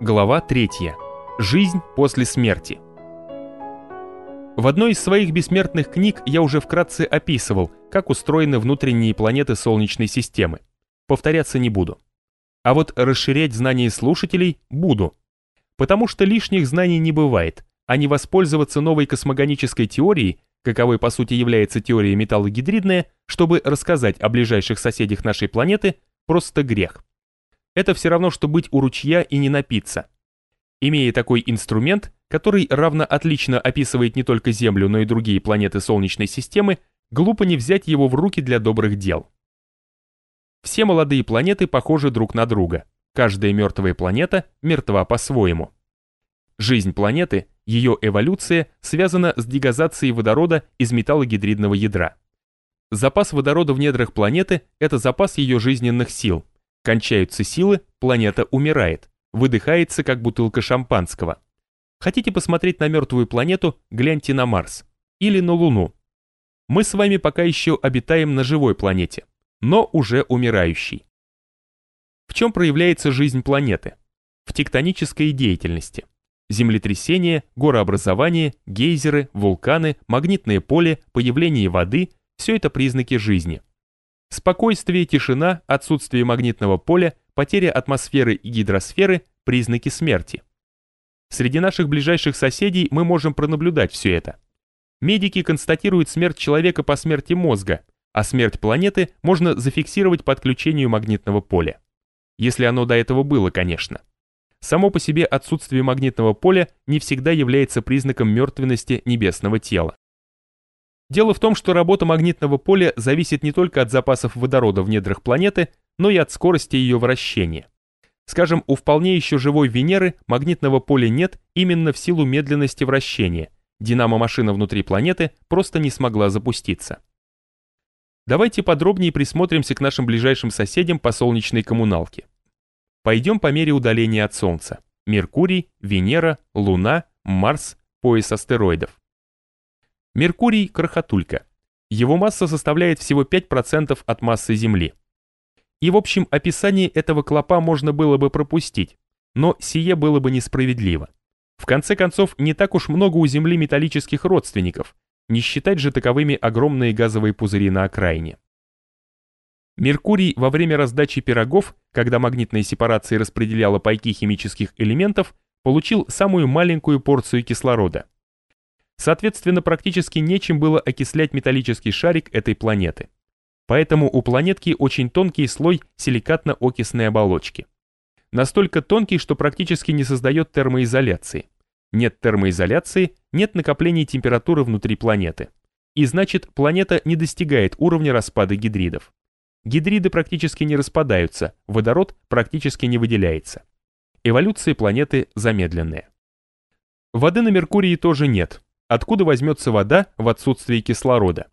Глава 3. Жизнь после смерти. В одной из своих бессмертных книг я уже вкратце описывал, как устроены внутренние планеты Солнечной системы. Повторяться не буду. А вот расширять знания слушателей буду. Потому что лишних знаний не бывает, а не воспользоваться новой космогонической теорией, каковой по сути является теория металлогидридная, чтобы рассказать о ближайших соседях нашей планеты, просто грех это все равно, что быть у ручья и не напиться. Имея такой инструмент, который равно отлично описывает не только Землю, но и другие планеты Солнечной системы, глупо не взять его в руки для добрых дел. Все молодые планеты похожи друг на друга. Каждая мертвая планета мертва по-своему. Жизнь планеты, ее эволюция связана с дегазацией водорода из металлогидридного ядра. Запас водорода в недрах планеты – это запас ее жизненных сил, Кончаются силы, планета умирает, выдыхается, как бутылка шампанского. Хотите посмотреть на мертвую планету, гляньте на Марс. Или на Луну. Мы с вами пока еще обитаем на живой планете, но уже умирающей. В чем проявляется жизнь планеты? В тектонической деятельности. Землетрясения, горообразование, гейзеры, вулканы, магнитное поле, появление воды – все это признаки жизни – Спокойствие, тишина, отсутствие магнитного поля, потеря атмосферы и гидросферы – признаки смерти. Среди наших ближайших соседей мы можем пронаблюдать все это. Медики констатируют смерть человека по смерти мозга, а смерть планеты можно зафиксировать по отключению магнитного поля. Если оно до этого было, конечно. Само по себе отсутствие магнитного поля не всегда является признаком мертвенности небесного тела. Дело в том, что работа магнитного поля зависит не только от запасов водорода в недрах планеты, но и от скорости ее вращения. Скажем, у вполне еще живой Венеры магнитного поля нет именно в силу медленности вращения. Динамо-машина внутри планеты просто не смогла запуститься. Давайте подробнее присмотримся к нашим ближайшим соседям по солнечной коммуналке. Пойдем по мере удаления от Солнца. Меркурий, Венера, Луна, Марс, пояс астероидов. Меркурий – крохотулька. Его масса составляет всего 5% от массы Земли. И в общем описании этого клопа можно было бы пропустить, но сие было бы несправедливо. В конце концов, не так уж много у Земли металлических родственников, не считать же таковыми огромные газовые пузыри на окраине. Меркурий во время раздачи пирогов, когда магнитная сепарация распределяла пайки химических элементов, получил самую маленькую порцию кислорода – Соответственно, практически нечем было окислять металлический шарик этой планеты. Поэтому у планетки очень тонкий слой силикатно-окисной оболочки. Настолько тонкий, что практически не создает термоизоляции. Нет термоизоляции, нет накоплений температуры внутри планеты. И значит, планета не достигает уровня распада гидридов. Гидриды практически не распадаются, водород практически не выделяется. Эволюция планеты замедленная. Воды на Меркурии тоже нет, Откуда возьмется вода в отсутствии кислорода?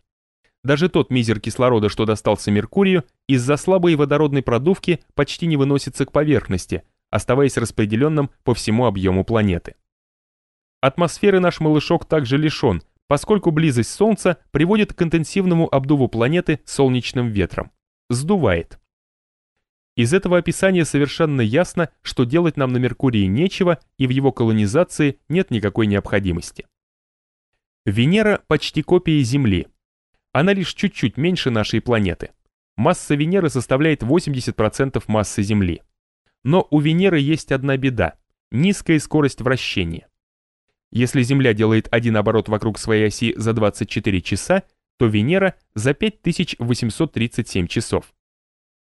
Даже тот мизер кислорода, что достался Меркурию, из-за слабой водородной продувки почти не выносится к поверхности, оставаясь распределенным по всему объему планеты. Атмосферы наш малышок также лишен, поскольку близость Солнца приводит к интенсивному обдуву планеты солнечным ветром. Сдувает. Из этого описания совершенно ясно, что делать нам на Меркурии нечего и в его колонизации нет никакой необходимости. Венера почти копия Земли. Она лишь чуть-чуть меньше нашей планеты. Масса Венеры составляет 80% массы Земли. Но у Венеры есть одна беда – низкая скорость вращения. Если Земля делает один оборот вокруг своей оси за 24 часа, то Венера за 5837 часов.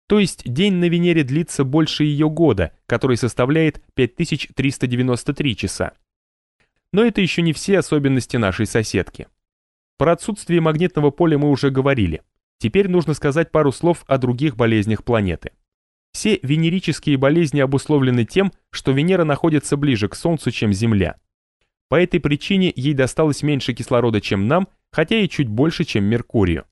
То есть день на Венере длится больше ее года, который составляет 5393 часа. Но это еще не все особенности нашей соседки. Про отсутствие магнитного поля мы уже говорили. Теперь нужно сказать пару слов о других болезнях планеты. Все венерические болезни обусловлены тем, что Венера находится ближе к Солнцу, чем Земля. По этой причине ей досталось меньше кислорода, чем нам, хотя и чуть больше, чем Меркурию.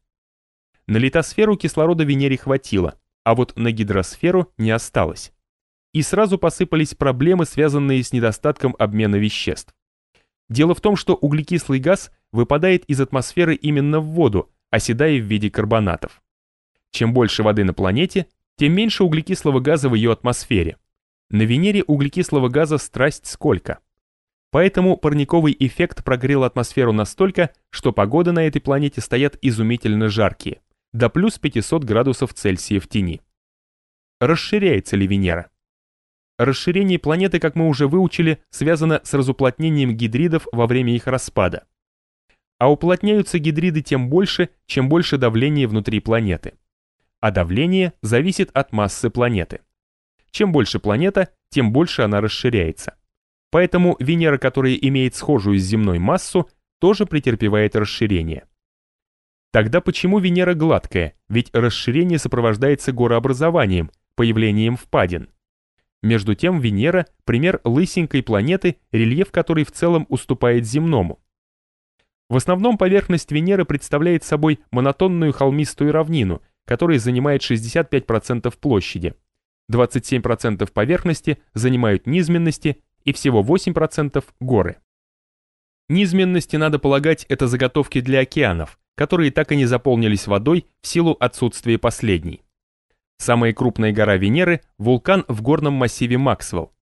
На литосферу кислорода Венере хватило, а вот на гидросферу не осталось. И сразу посыпались проблемы, связанные с недостатком обмена веществ. Дело в том, что углекислый газ выпадает из атмосферы именно в воду, оседая в виде карбонатов. Чем больше воды на планете, тем меньше углекислого газа в ее атмосфере. На Венере углекислого газа страсть сколько. Поэтому парниковый эффект прогрел атмосферу настолько, что погоды на этой планете стоят изумительно жаркие, до плюс 500 градусов Цельсия в тени. Расширяется ли Венера? Расширение планеты, как мы уже выучили, связано с разуплотнением гидридов во время их распада. А уплотняются гидриды тем больше, чем больше давление внутри планеты. А давление зависит от массы планеты. Чем больше планета, тем больше она расширяется. Поэтому Венера, которая имеет схожую с земной массу, тоже претерпевает расширение. Тогда почему Венера гладкая? Ведь расширение сопровождается горообразованием, появлением впадин. Между тем Венера – пример лысенькой планеты, рельеф которой в целом уступает земному. В основном поверхность Венеры представляет собой монотонную холмистую равнину, которая занимает 65% площади. 27% поверхности занимают низменности и всего 8% горы. Низменности, надо полагать, это заготовки для океанов, которые так и не заполнились водой в силу отсутствия последней. Самая крупная гора Венеры – вулкан в горном массиве Максвелл.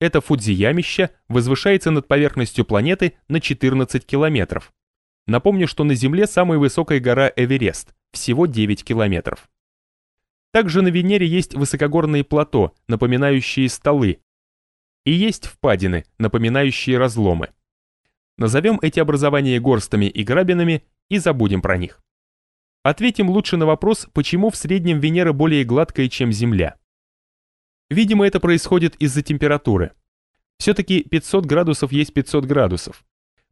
Это Фудзиямище возвышается над поверхностью планеты на 14 километров. Напомню, что на Земле самая высокая гора Эверест, всего 9 километров. Также на Венере есть высокогорные плато, напоминающие столы, и есть впадины, напоминающие разломы. Назовем эти образования горстами и грабинами и забудем про них. Ответим лучше на вопрос, почему в среднем Венера более гладкая, чем Земля. Видимо, это происходит из-за температуры. Все-таки 500 градусов есть 500 градусов.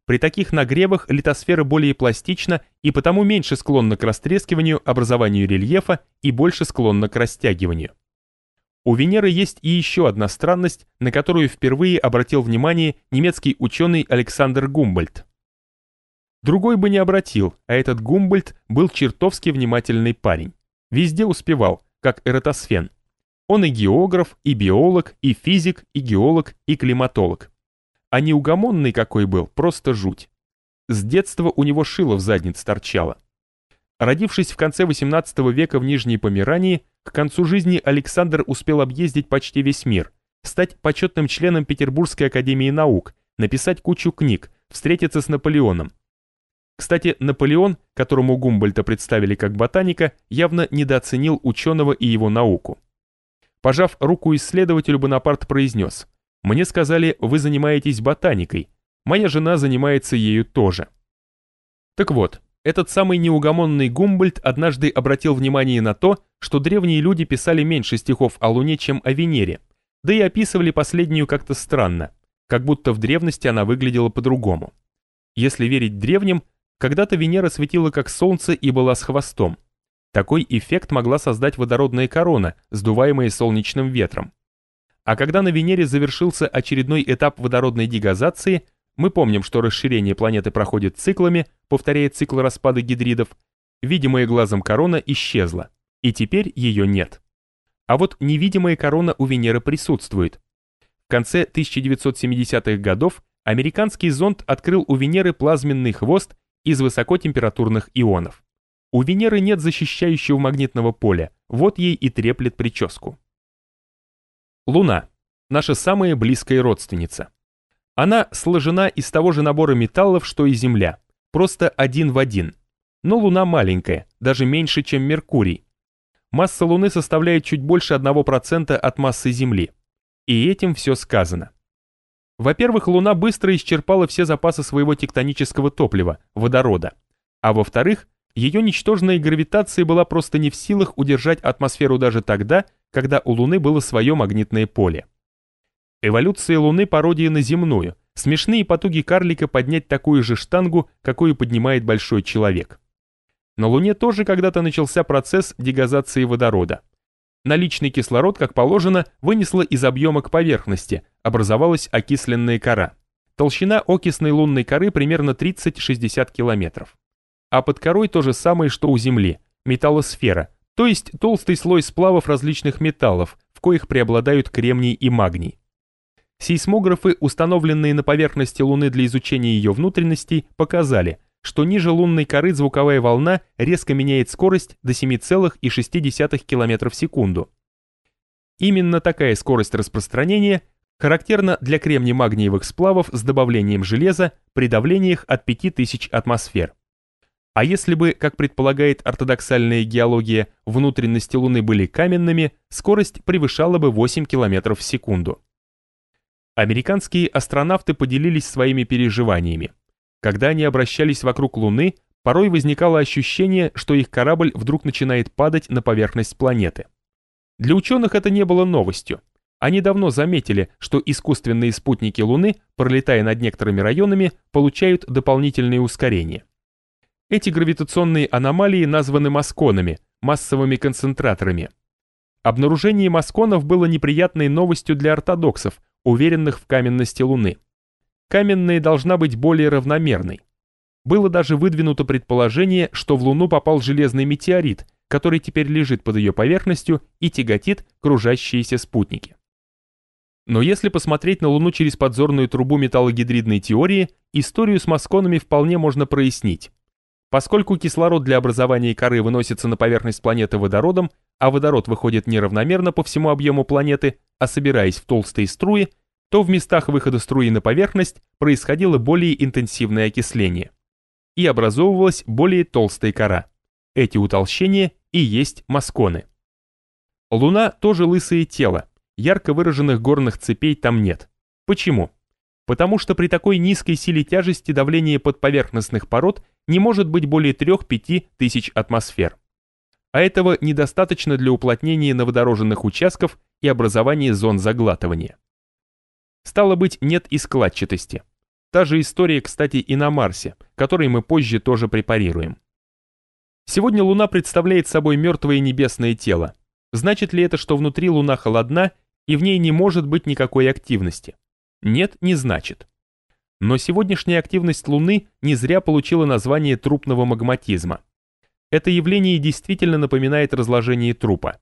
При таких нагревах литосфера более пластична и потому меньше склонна к растрескиванию, образованию рельефа и больше склонна к растягиванию. У Венеры есть и еще одна странность, на которую впервые обратил внимание немецкий ученый Александр Гумбольдт. Другой бы не обратил, а этот Гумбольд был чертовски внимательный парень. Везде успевал, как Эратосфен. Он и географ, и биолог, и физик, и геолог, и климатолог. А неугомонный какой был, просто жуть. С детства у него шило в заднице торчало. Родившись в конце XVIII века в Нижней Померании, к концу жизни Александр успел объездить почти весь мир, стать почетным членом Петербургской академии наук, написать кучу книг, встретиться с Наполеоном, кстати, Наполеон, которому Гумбольта представили как ботаника, явно недооценил ученого и его науку. Пожав руку исследователю, Бонапарт произнес, «Мне сказали, вы занимаетесь ботаникой, моя жена занимается ею тоже». Так вот, этот самый неугомонный Гумбольд однажды обратил внимание на то, что древние люди писали меньше стихов о Луне, чем о Венере, да и описывали последнюю как-то странно, как будто в древности она выглядела по-другому. Если верить древним, когда-то Венера светила как Солнце и была с хвостом. Такой эффект могла создать водородная корона, сдуваемая солнечным ветром. А когда на Венере завершился очередной этап водородной дегазации, мы помним, что расширение планеты проходит циклами, повторяя цикл распада гидридов, видимая глазом корона исчезла, и теперь ее нет. А вот невидимая корона у Венеры присутствует. В конце 1970-х годов американский зонд открыл у Венеры плазменный хвост из высокотемпературных ионов. У Венеры нет защищающего магнитного поля, вот ей и треплет прическу. Луна – наша самая близкая родственница. Она сложена из того же набора металлов, что и Земля, просто один в один. Но Луна маленькая, даже меньше, чем Меркурий. Масса Луны составляет чуть больше 1% от массы Земли. И этим все сказано. Во-первых, Луна быстро исчерпала все запасы своего тектонического топлива, водорода. А во-вторых, ее ничтожная гравитация была просто не в силах удержать атмосферу даже тогда, когда у Луны было свое магнитное поле. Эволюция Луны пародия на земную, смешные потуги карлика поднять такую же штангу, какую поднимает большой человек. На Луне тоже когда-то начался процесс дегазации водорода. Наличный кислород, как положено, вынесло из объема к поверхности, образовалась окисленная кора. Толщина окисной лунной коры примерно 30-60 километров. А под корой то же самое, что у Земли, металлосфера, то есть толстый слой сплавов различных металлов, в коих преобладают кремний и магний. Сейсмографы, установленные на поверхности Луны для изучения ее внутренностей, показали, что ниже лунной коры звуковая волна резко меняет скорость до 7,6 км в секунду. Именно такая скорость распространения характерна для кремний-магниевых сплавов с добавлением железа при давлениях от 5000 атмосфер. А если бы, как предполагает ортодоксальная геология, внутренности Луны были каменными, скорость превышала бы 8 км в секунду. Американские астронавты поделились своими переживаниями. Когда они обращались вокруг Луны, порой возникало ощущение, что их корабль вдруг начинает падать на поверхность планеты. Для ученых это не было новостью. Они давно заметили, что искусственные спутники Луны, пролетая над некоторыми районами, получают дополнительные ускорения. Эти гравитационные аномалии названы масконами, массовыми концентраторами. Обнаружение масконов было неприятной новостью для ортодоксов, уверенных в каменности Луны. Каменная должна быть более равномерной. Было даже выдвинуто предположение, что в Луну попал железный метеорит, который теперь лежит под ее поверхностью и тяготит кружащиеся спутники. Но если посмотреть на Луну через подзорную трубу металлогидридной теории, историю с масконами вполне можно прояснить. Поскольку кислород для образования коры выносится на поверхность планеты водородом, а водород выходит неравномерно по всему объему планеты, а собираясь в толстые струи, то в местах выхода струи на поверхность происходило более интенсивное окисление. И образовывалась более толстая кора. Эти утолщения и есть масконы. Луна тоже лысое тело, ярко выраженных горных цепей там нет. Почему? Потому что при такой низкой силе тяжести давление подповерхностных пород не может быть более 3-5 тысяч атмосфер. А этого недостаточно для уплотнения новодороженных участков и образования зон заглатывания. Стало быть, нет и складчатости. Та же история, кстати, и на Марсе, который мы позже тоже препарируем. Сегодня Луна представляет собой мертвое небесное тело. Значит ли это, что внутри Луна холодна и в ней не может быть никакой активности? Нет, не значит. Но сегодняшняя активность Луны не зря получила название трупного магматизма. Это явление действительно напоминает разложение трупа.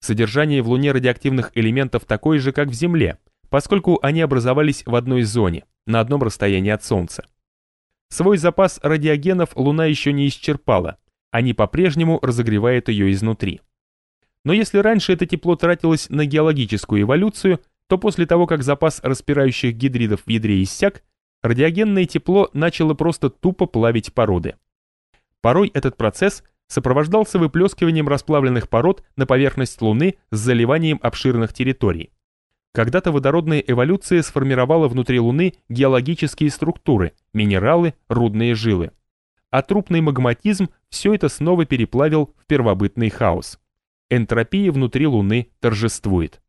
Содержание в Луне радиоактивных элементов такое же, как в Земле, поскольку они образовались в одной зоне, на одном расстоянии от Солнца. Свой запас радиогенов Луна еще не исчерпала, они по-прежнему разогревают ее изнутри. Но если раньше это тепло тратилось на геологическую эволюцию, то после того, как запас распирающих гидридов в ядре иссяк, радиогенное тепло начало просто тупо плавить породы. Порой этот процесс сопровождался выплескиванием расплавленных пород на поверхность Луны с заливанием обширных территорий. Когда-то водородная эволюция сформировала внутри Луны геологические структуры, минералы, рудные жилы. А трупный магматизм все это снова переплавил в первобытный хаос. Энтропия внутри Луны торжествует.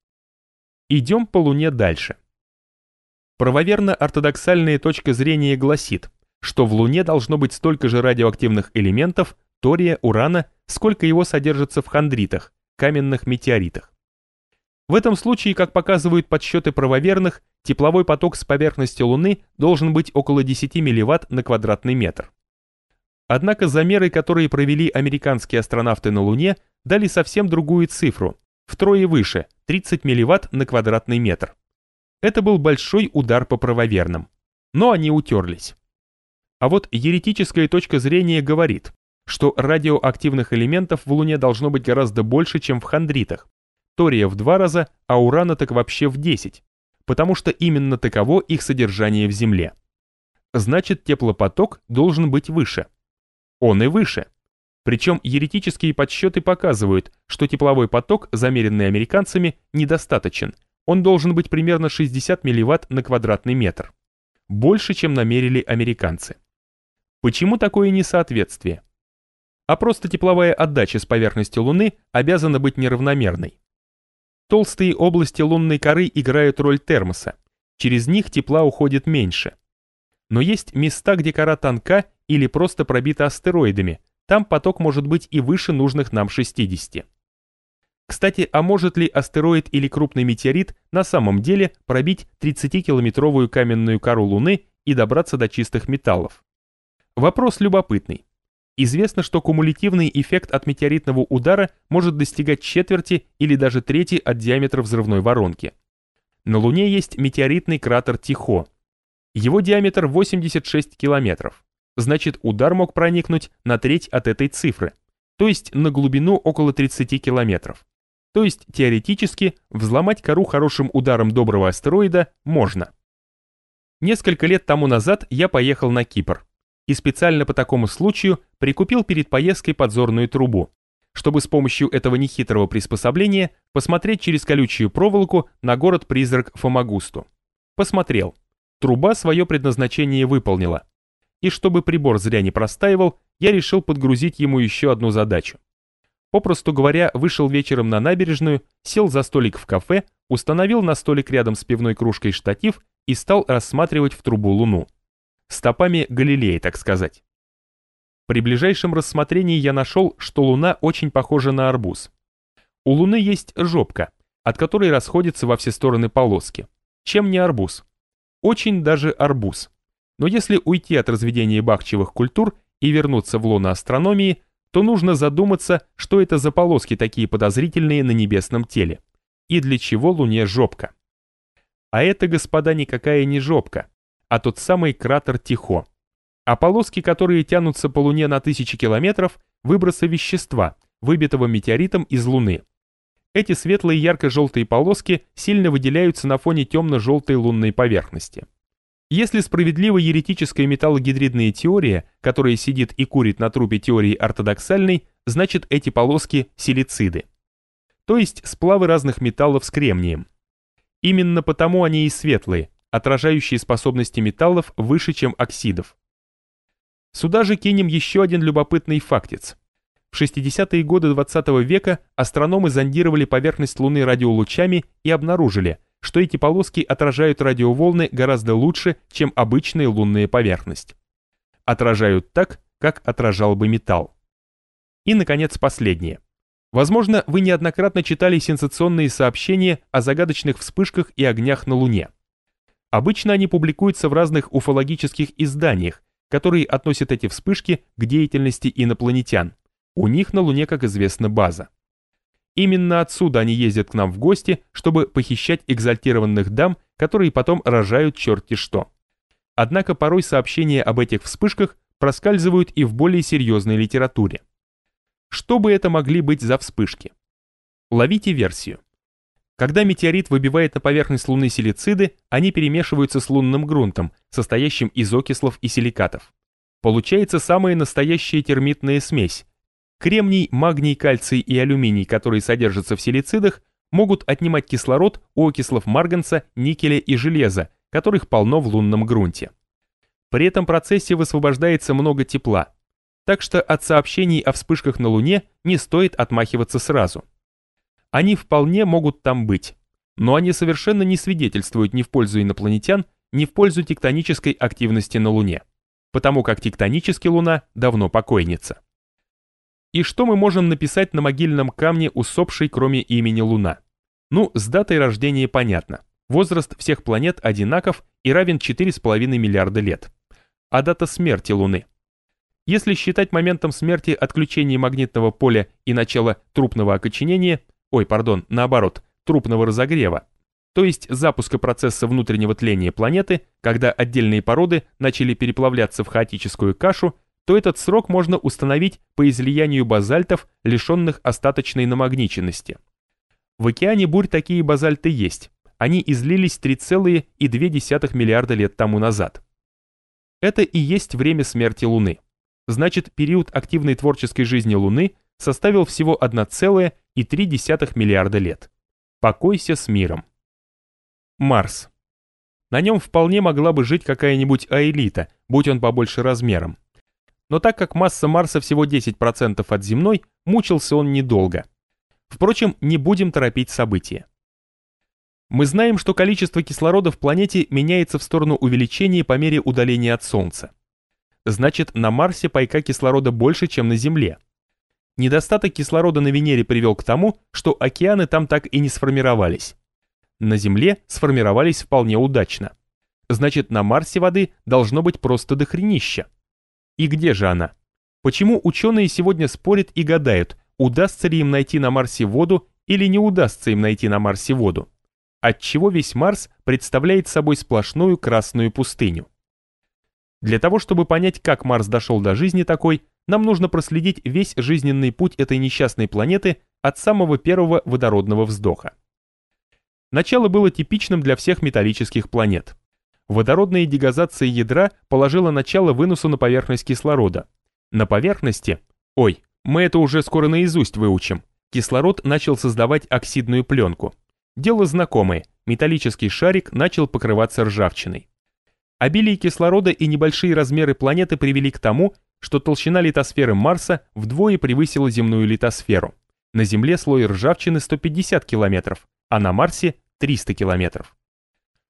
Идем по Луне дальше. Правоверно-ортодоксальная точка зрения гласит, что в Луне должно быть столько же радиоактивных элементов, тория, урана, сколько его содержится в хондритах, каменных метеоритах. В этом случае, как показывают подсчеты правоверных, тепловой поток с поверхности Луны должен быть около 10 милливатт на квадратный метр. Однако замеры, которые провели американские астронавты на Луне, дали совсем другую цифру, втрое выше, 30 милливатт на квадратный метр. Это был большой удар по правоверным. Но они утерлись. А вот еретическая точка зрения говорит, что радиоактивных элементов в Луне должно быть гораздо больше, чем в хондритах. Тория в два раза, а урана так вообще в 10, потому что именно таково их содержание в Земле. Значит, теплопоток должен быть выше. Он и выше. Причем еретические подсчеты показывают, что тепловой поток, замеренный американцами, недостаточен – он должен быть примерно 60 милливатт на квадратный метр. Больше, чем намерили американцы. Почему такое несоответствие? А просто тепловая отдача с поверхности Луны обязана быть неравномерной. Толстые области лунной коры играют роль термоса, через них тепла уходит меньше. Но есть места, где кора тонка или просто пробита астероидами, там поток может быть и выше нужных нам 60. Кстати, а может ли астероид или крупный метеорит на самом деле пробить 30-километровую каменную кору Луны и добраться до чистых металлов? Вопрос любопытный. Известно, что кумулятивный эффект от метеоритного удара может достигать четверти или даже трети от диаметра взрывной воронки. На Луне есть метеоритный кратер Тихо. Его диаметр 86 километров. Значит, удар мог проникнуть на треть от этой цифры, то есть на глубину около 30 километров. То есть теоретически взломать кору хорошим ударом доброго астероида можно. Несколько лет тому назад я поехал на Кипр и специально по такому случаю прикупил перед поездкой подзорную трубу, чтобы с помощью этого нехитрого приспособления посмотреть через колючую проволоку на город-призрак Фомагусту. Посмотрел. Труба свое предназначение выполнила. И чтобы прибор зря не простаивал, я решил подгрузить ему еще одну задачу. Попросту говоря, вышел вечером на набережную, сел за столик в кафе, установил на столик рядом с пивной кружкой штатив и стал рассматривать в трубу луну. Стопами Галилея, так сказать. При ближайшем рассмотрении я нашел, что луна очень похожа на арбуз. У луны есть жопка, от которой расходятся во все стороны полоски. Чем не арбуз? Очень даже арбуз. Но если уйти от разведения бахчевых культур и вернуться в лоно астрономии, то нужно задуматься, что это за полоски такие подозрительные на небесном теле. И для чего Луне жопка. А это, господа, никакая не жопка, а тот самый кратер Тихо. А полоски, которые тянутся по Луне на тысячи километров, выбросы вещества, выбитого метеоритом из Луны. Эти светлые ярко-желтые полоски сильно выделяются на фоне темно-желтой лунной поверхности. Если справедлива еретическая металлогидридная теория, которая сидит и курит на трупе теории ортодоксальной, значит эти полоски – силициды. То есть сплавы разных металлов с кремнием. Именно потому они и светлые, отражающие способности металлов выше, чем оксидов. Сюда же кинем еще один любопытный фактец. В 60-е годы 20 -го века астрономы зондировали поверхность Луны радиолучами и обнаружили – что эти полоски отражают радиоволны гораздо лучше, чем обычная лунная поверхность. Отражают так, как отражал бы металл. И, наконец, последнее. Возможно, вы неоднократно читали сенсационные сообщения о загадочных вспышках и огнях на Луне. Обычно они публикуются в разных уфологических изданиях, которые относят эти вспышки к деятельности инопланетян. У них на Луне, как известно, база. Именно отсюда они ездят к нам в гости, чтобы похищать экзальтированных дам, которые потом рожают черти что. Однако порой сообщения об этих вспышках проскальзывают и в более серьезной литературе. Что бы это могли быть за вспышки? Ловите версию. Когда метеорит выбивает на поверхность Луны силициды, они перемешиваются с лунным грунтом, состоящим из окислов и силикатов. Получается самая настоящая термитная смесь, Кремний, магний, кальций и алюминий, которые содержатся в силицидах, могут отнимать кислород у окислов марганца, никеля и железа, которых полно в лунном грунте. При этом процессе высвобождается много тепла, так что от сообщений о вспышках на Луне не стоит отмахиваться сразу. Они вполне могут там быть, но они совершенно не свидетельствуют ни в пользу инопланетян, ни в пользу тектонической активности на Луне, потому как тектонически Луна давно покойница. И что мы можем написать на могильном камне усопшей, кроме имени Луна? Ну, с датой рождения понятно. Возраст всех планет одинаков и равен 4,5 миллиарда лет. А дата смерти Луны? Если считать моментом смерти отключения магнитного поля и начала трупного окоченения, ой, пардон, наоборот, трупного разогрева, то есть запуска процесса внутреннего тления планеты, когда отдельные породы начали переплавляться в хаотическую кашу, то этот срок можно установить по излиянию базальтов, лишенных остаточной намагниченности. В океане бурь такие базальты есть, они излились 3,2 миллиарда лет тому назад. Это и есть время смерти Луны. Значит, период активной творческой жизни Луны составил всего 1,3 миллиарда лет. Покойся с миром. Марс. На нем вполне могла бы жить какая-нибудь аэлита, будь он побольше размером. Но так как масса Марса всего 10% от земной, мучился он недолго. Впрочем, не будем торопить события. Мы знаем, что количество кислорода в планете меняется в сторону увеличения по мере удаления от Солнца. Значит, на Марсе пайка кислорода больше, чем на Земле. Недостаток кислорода на Венере привел к тому, что океаны там так и не сформировались. На Земле сформировались вполне удачно. Значит, на Марсе воды должно быть просто дохренища. И где же она? Почему ученые сегодня спорят и гадают, удастся ли им найти на Марсе воду или не удастся им найти на Марсе воду? Отчего весь Марс представляет собой сплошную красную пустыню? Для того, чтобы понять, как Марс дошел до жизни такой, нам нужно проследить весь жизненный путь этой несчастной планеты от самого первого водородного вздоха. Начало было типичным для всех металлических планет. Водородная дегазация ядра положила начало выносу на поверхность кислорода. На поверхности, ой, мы это уже скоро наизусть выучим, кислород начал создавать оксидную пленку. Дело знакомое, металлический шарик начал покрываться ржавчиной. Обилие кислорода и небольшие размеры планеты привели к тому, что толщина литосферы Марса вдвое превысила земную литосферу. На Земле слой ржавчины 150 километров, а на Марсе 300 километров.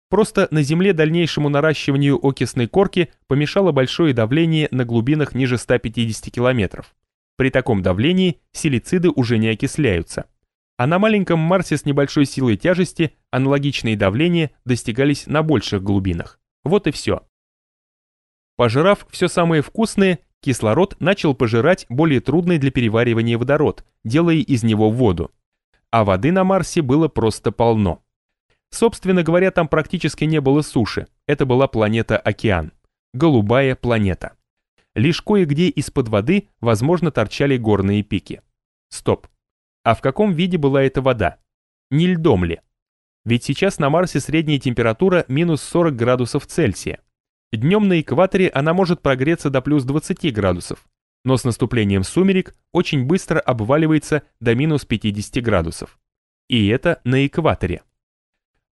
Просто на Земле дальнейшему наращиванию окисной корки помешало большое давление на глубинах ниже 150 километров. При таком давлении силициды уже не окисляются. А на маленьком Марсе с небольшой силой тяжести аналогичные давления достигались на больших глубинах. Вот и все. Пожирав все самое вкусное, кислород начал пожирать более трудный для переваривания водород, делая из него воду. А воды на Марсе было просто полно. Собственно говоря, там практически не было суши, это была планета-океан. Голубая планета. Лишь кое-где из-под воды, возможно, торчали горные пики. Стоп. А в каком виде была эта вода? Не льдом ли? Ведь сейчас на Марсе средняя температура минус 40 градусов Цельсия. Днем на экваторе она может прогреться до плюс 20 градусов, но с наступлением сумерек очень быстро обваливается до минус 50 градусов. И это на экваторе.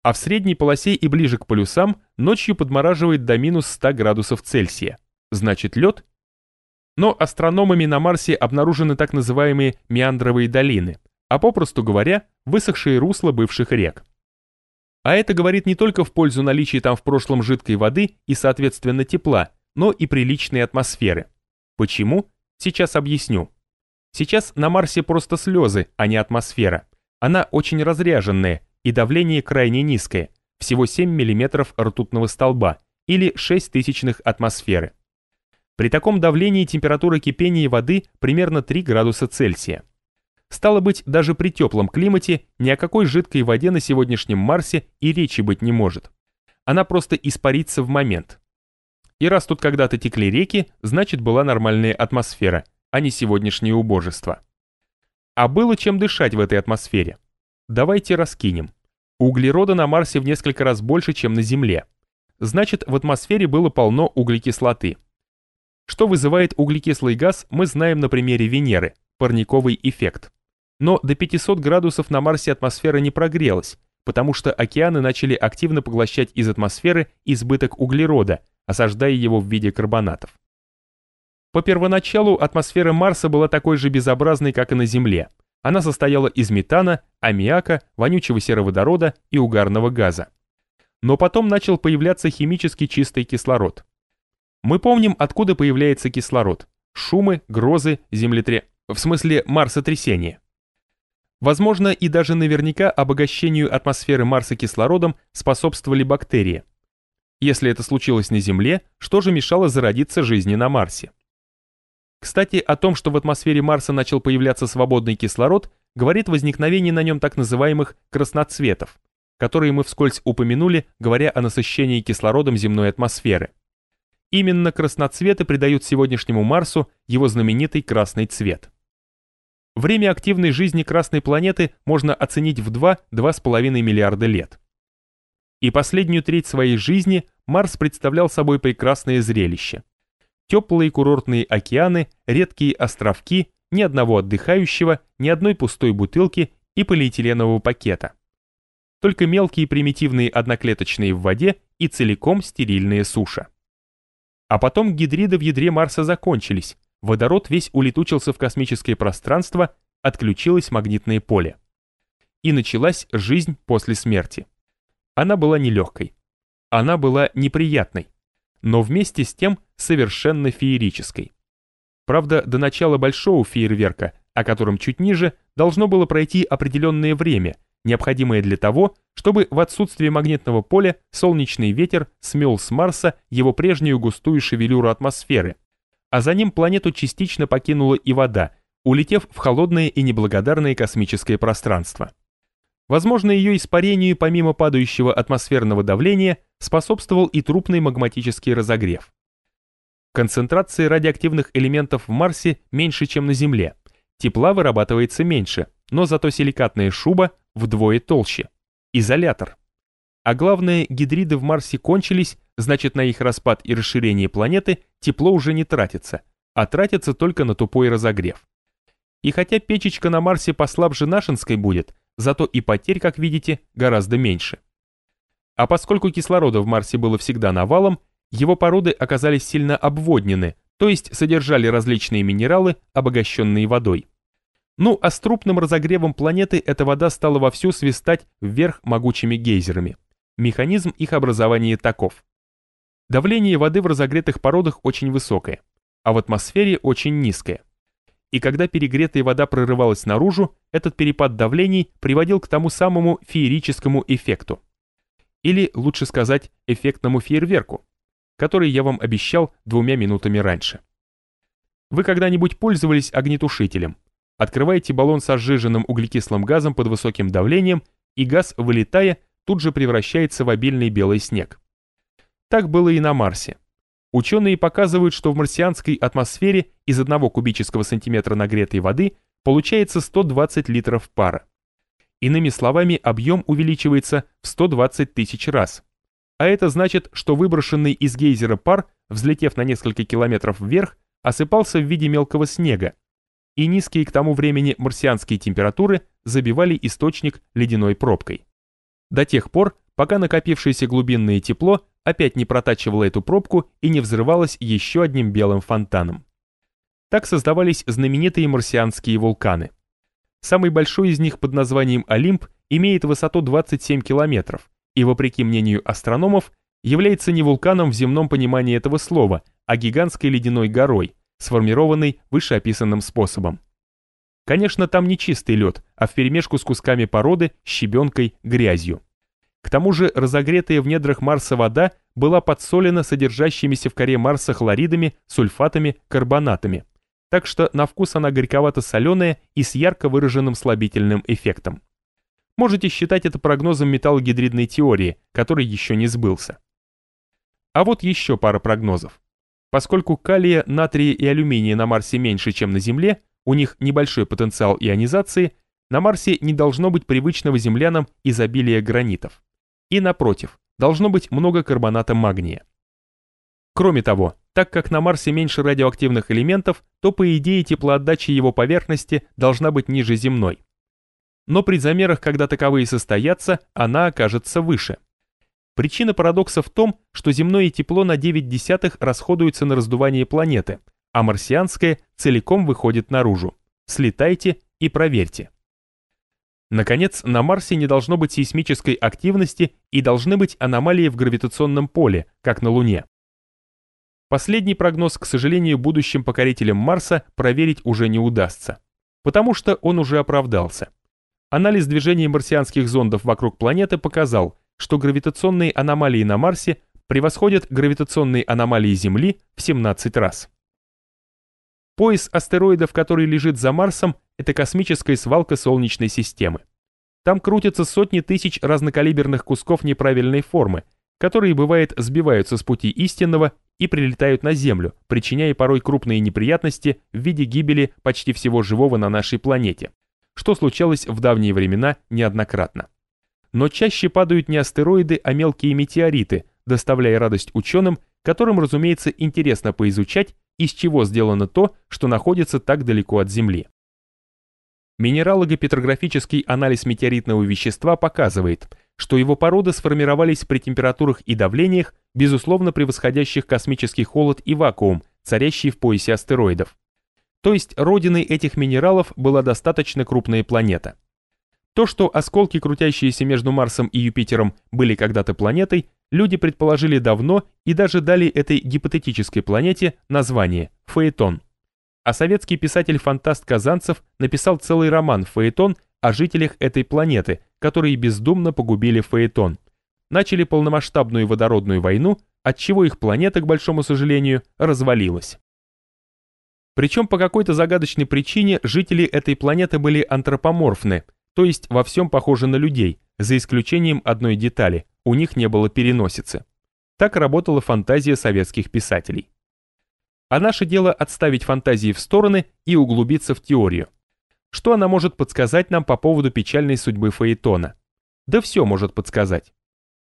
А в средней полосе и ближе к полюсам ночью подмораживает до минус 100 градусов Цельсия. Значит лед но астрономами на Марсе обнаружены так называемые меандровые долины, а попросту говоря, высохшие русла бывших рек. А это говорит не только в пользу наличия там в прошлом жидкой воды и, соответственно, тепла, но и приличной атмосферы. Почему? Сейчас объясню. Сейчас на Марсе просто слезы, а не атмосфера. Она очень разряженная, и давление крайне низкое, всего 7 мм ртутного столба, или 6 тысячных атмосферы. При таком давлении температура кипения воды примерно 3 градуса Цельсия. Стало быть, даже при теплом климате ни о какой жидкой воде на сегодняшнем Марсе и речи быть не может. Она просто испарится в момент. И раз тут когда-то текли реки, значит была нормальная атмосфера, а не сегодняшнее убожество. А было чем дышать в этой атмосфере. Давайте раскинем. Углерода на Марсе в несколько раз больше, чем на Земле. Значит, в атмосфере было полно углекислоты. Что вызывает углекислый газ, мы знаем на примере Венеры, парниковый эффект. Но до 500 градусов на Марсе атмосфера не прогрелась, потому что океаны начали активно поглощать из атмосферы избыток углерода, осаждая его в виде карбонатов. По первоначалу атмосфера Марса была такой же безобразной, как и на Земле. Она состояла из метана, аммиака, вонючего сероводорода и угарного газа. Но потом начал появляться химически чистый кислород. Мы помним, откуда появляется кислород. Шумы, грозы, землетре... В смысле марсотрясения. Возможно, и даже наверняка обогащению атмосферы Марса кислородом способствовали бактерии. Если это случилось на Земле, что же мешало зародиться жизни на Марсе? Кстати, о том, что в атмосфере Марса начал появляться свободный кислород, говорит возникновение на нем так называемых красноцветов, которые мы вскользь упомянули, говоря о насыщении кислородом земной атмосферы. Именно красноцветы придают сегодняшнему Марсу его знаменитый красный цвет. Время активной жизни Красной планеты можно оценить в 2-2,5 миллиарда лет. И последнюю треть своей жизни Марс представлял собой прекрасное зрелище. Теплые курортные океаны, редкие островки, ни одного отдыхающего, ни одной пустой бутылки и полиэтиленового пакета. Только мелкие примитивные одноклеточные в воде и целиком стерильная суша. А потом гидриды в ядре Марса закончились, водород весь улетучился в космическое пространство, отключилось магнитное поле. И началась жизнь после смерти. Она была нелегкой. Она была неприятной, но вместе с тем совершенно феерической. Правда, до начала большого фейерверка, о котором чуть ниже, должно было пройти определенное время – необходимое для того, чтобы в отсутствие магнитного поля солнечный ветер смел с Марса его прежнюю густую шевелюру атмосферы, а за ним планету частично покинула и вода, улетев в холодное и неблагодарное космическое пространство. Возможно, ее испарению помимо падающего атмосферного давления способствовал и трупный магматический разогрев. Концентрация радиоактивных элементов в Марсе меньше, чем на Земле. Тепла вырабатывается меньше, но зато силикатная шуба вдвое толще. Изолятор. А главное, гидриды в Марсе кончились, значит на их распад и расширение планеты тепло уже не тратится, а тратится только на тупой разогрев. И хотя печечка на Марсе послабже нашинской будет, зато и потерь, как видите, гораздо меньше. А поскольку кислорода в Марсе было всегда навалом, его породы оказались сильно обводнены, то есть содержали различные минералы, обогащенные водой. Ну а с трупным разогревом планеты эта вода стала вовсю свистать вверх могучими гейзерами. Механизм их образования таков. Давление воды в разогретых породах очень высокое, а в атмосфере очень низкое. И когда перегретая вода прорывалась наружу, этот перепад давлений приводил к тому самому феерическому эффекту. Или, лучше сказать, эффектному фейерверку, который я вам обещал двумя минутами раньше. Вы когда-нибудь пользовались огнетушителем? Открываете баллон с сжиженным углекислым газом под высоким давлением, и газ, вылетая, тут же превращается в обильный белый снег. Так было и на Марсе. Ученые показывают, что в марсианской атмосфере из одного кубического сантиметра нагретой воды получается 120 литров пара. Иными словами, объем увеличивается в 120 тысяч раз. А это значит, что выброшенный из гейзера пар, взлетев на несколько километров вверх, осыпался в виде мелкого снега, и низкие к тому времени марсианские температуры забивали источник ледяной пробкой. До тех пор, пока накопившееся глубинное тепло опять не протачивало эту пробку и не взрывалось еще одним белым фонтаном. Так создавались знаменитые марсианские вулканы. Самый большой из них под названием Олимп имеет высоту 27 километров и, вопреки мнению астрономов, является не вулканом в земном понимании этого слова, а гигантской ледяной горой, сформированной вышеописанным способом. Конечно, там не чистый лед, а вперемешку с кусками породы, щебенкой, грязью. К тому же разогретая в недрах Марса вода была подсолена содержащимися в коре Марса хлоридами, сульфатами, карбонатами. Так что на вкус она горьковато-соленая и с ярко выраженным слабительным эффектом. Можете считать это прогнозом металлогидридной теории, который еще не сбылся. А вот еще пара прогнозов. Поскольку калия, натрия и алюминия на Марсе меньше, чем на Земле, у них небольшой потенциал ионизации, на Марсе не должно быть привычного землянам изобилия гранитов. И напротив, должно быть много карбоната магния. Кроме того, так как на Марсе меньше радиоактивных элементов, то по идее теплоотдача его поверхности должна быть ниже земной. Но при замерах, когда таковые состоятся, она окажется выше – Причина парадокса в том, что земное тепло на 9 десятых расходуется на раздувание планеты, а марсианское целиком выходит наружу. Слетайте и проверьте. Наконец, на Марсе не должно быть сейсмической активности и должны быть аномалии в гравитационном поле, как на Луне. Последний прогноз, к сожалению, будущим покорителям Марса проверить уже не удастся, потому что он уже оправдался. Анализ движения марсианских зондов вокруг планеты показал, что гравитационные аномалии на Марсе превосходят гравитационные аномалии Земли в 17 раз. Пояс астероидов, который лежит за Марсом, это космическая свалка Солнечной системы. Там крутятся сотни тысяч разнокалиберных кусков неправильной формы, которые, бывает, сбиваются с пути истинного и прилетают на Землю, причиняя порой крупные неприятности в виде гибели почти всего живого на нашей планете, что случалось в давние времена неоднократно но чаще падают не астероиды, а мелкие метеориты, доставляя радость ученым, которым, разумеется, интересно поизучать, из чего сделано то, что находится так далеко от Земли. Минералого-петрографический анализ метеоритного вещества показывает, что его породы сформировались при температурах и давлениях, безусловно превосходящих космический холод и вакуум, царящий в поясе астероидов. То есть родиной этих минералов была достаточно крупная планета. То, что осколки, крутящиеся между Марсом и Юпитером, были когда-то планетой, люди предположили давно и даже дали этой гипотетической планете название – Фаэтон. А советский писатель-фантаст Казанцев написал целый роман «Фаэтон» о жителях этой планеты, которые бездумно погубили Фаэтон. Начали полномасштабную водородную войну, отчего их планета, к большому сожалению, развалилась. Причем по какой-то загадочной причине жители этой планеты были антропоморфны – то есть во всем похожи на людей, за исключением одной детали, у них не было переносицы. Так работала фантазия советских писателей. А наше дело отставить фантазии в стороны и углубиться в теорию. Что она может подсказать нам по поводу печальной судьбы Фаэтона? Да все может подсказать.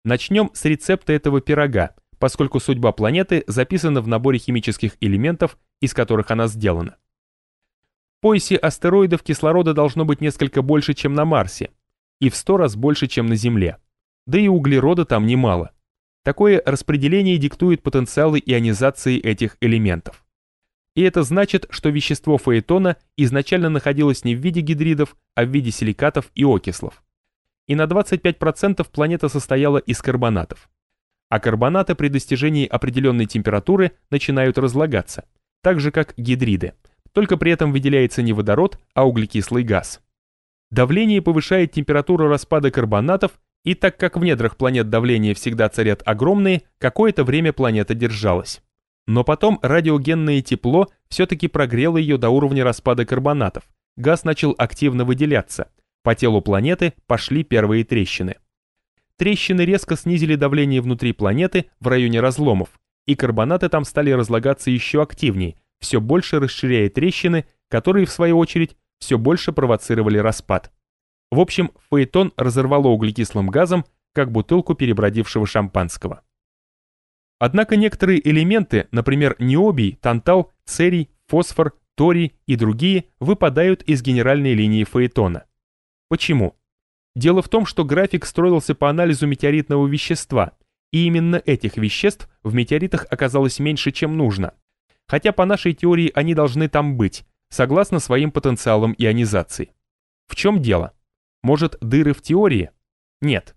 Начнем с рецепта этого пирога, поскольку судьба планеты записана в наборе химических элементов, из которых она сделана. В поясе астероидов кислорода должно быть несколько больше, чем на Марсе, и в сто раз больше, чем на Земле. Да и углерода там немало. Такое распределение диктует потенциалы ионизации этих элементов. И это значит, что вещество фаэтона изначально находилось не в виде гидридов, а в виде силикатов и окислов. И на 25% планета состояла из карбонатов а карбонаты при достижении определенной температуры начинают разлагаться, так же как гидриды, только при этом выделяется не водород, а углекислый газ. Давление повышает температуру распада карбонатов, и так как в недрах планет давления всегда царят огромные, какое-то время планета держалась. Но потом радиогенное тепло все-таки прогрело ее до уровня распада карбонатов, газ начал активно выделяться, по телу планеты пошли первые трещины трещины резко снизили давление внутри планеты в районе разломов, и карбонаты там стали разлагаться еще активнее, все больше расширяя трещины, которые, в свою очередь, все больше провоцировали распад. В общем, фаэтон разорвало углекислым газом, как бутылку перебродившего шампанского. Однако некоторые элементы, например, необий, тантал, церий, фосфор, торий и другие, выпадают из генеральной линии фаэтона. Почему? Дело в том, что график строился по анализу метеоритного вещества, и именно этих веществ в метеоритах оказалось меньше, чем нужно. Хотя по нашей теории они должны там быть, согласно своим потенциалам ионизации. В чем дело? Может, дыры в теории? Нет.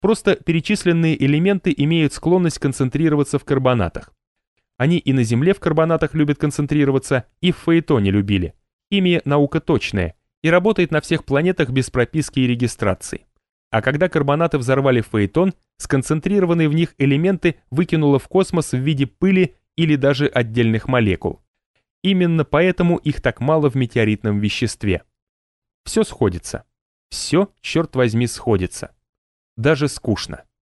Просто перечисленные элементы имеют склонность концентрироваться в карбонатах. Они и на Земле в карбонатах любят концентрироваться, и в Фаэтоне любили. Ими наука точная, и работает на всех планетах без прописки и регистрации. А когда карбонаты взорвали Фаэтон, сконцентрированные в них элементы выкинуло в космос в виде пыли или даже отдельных молекул. Именно поэтому их так мало в метеоритном веществе. Все сходится. Все, черт возьми, сходится. Даже скучно.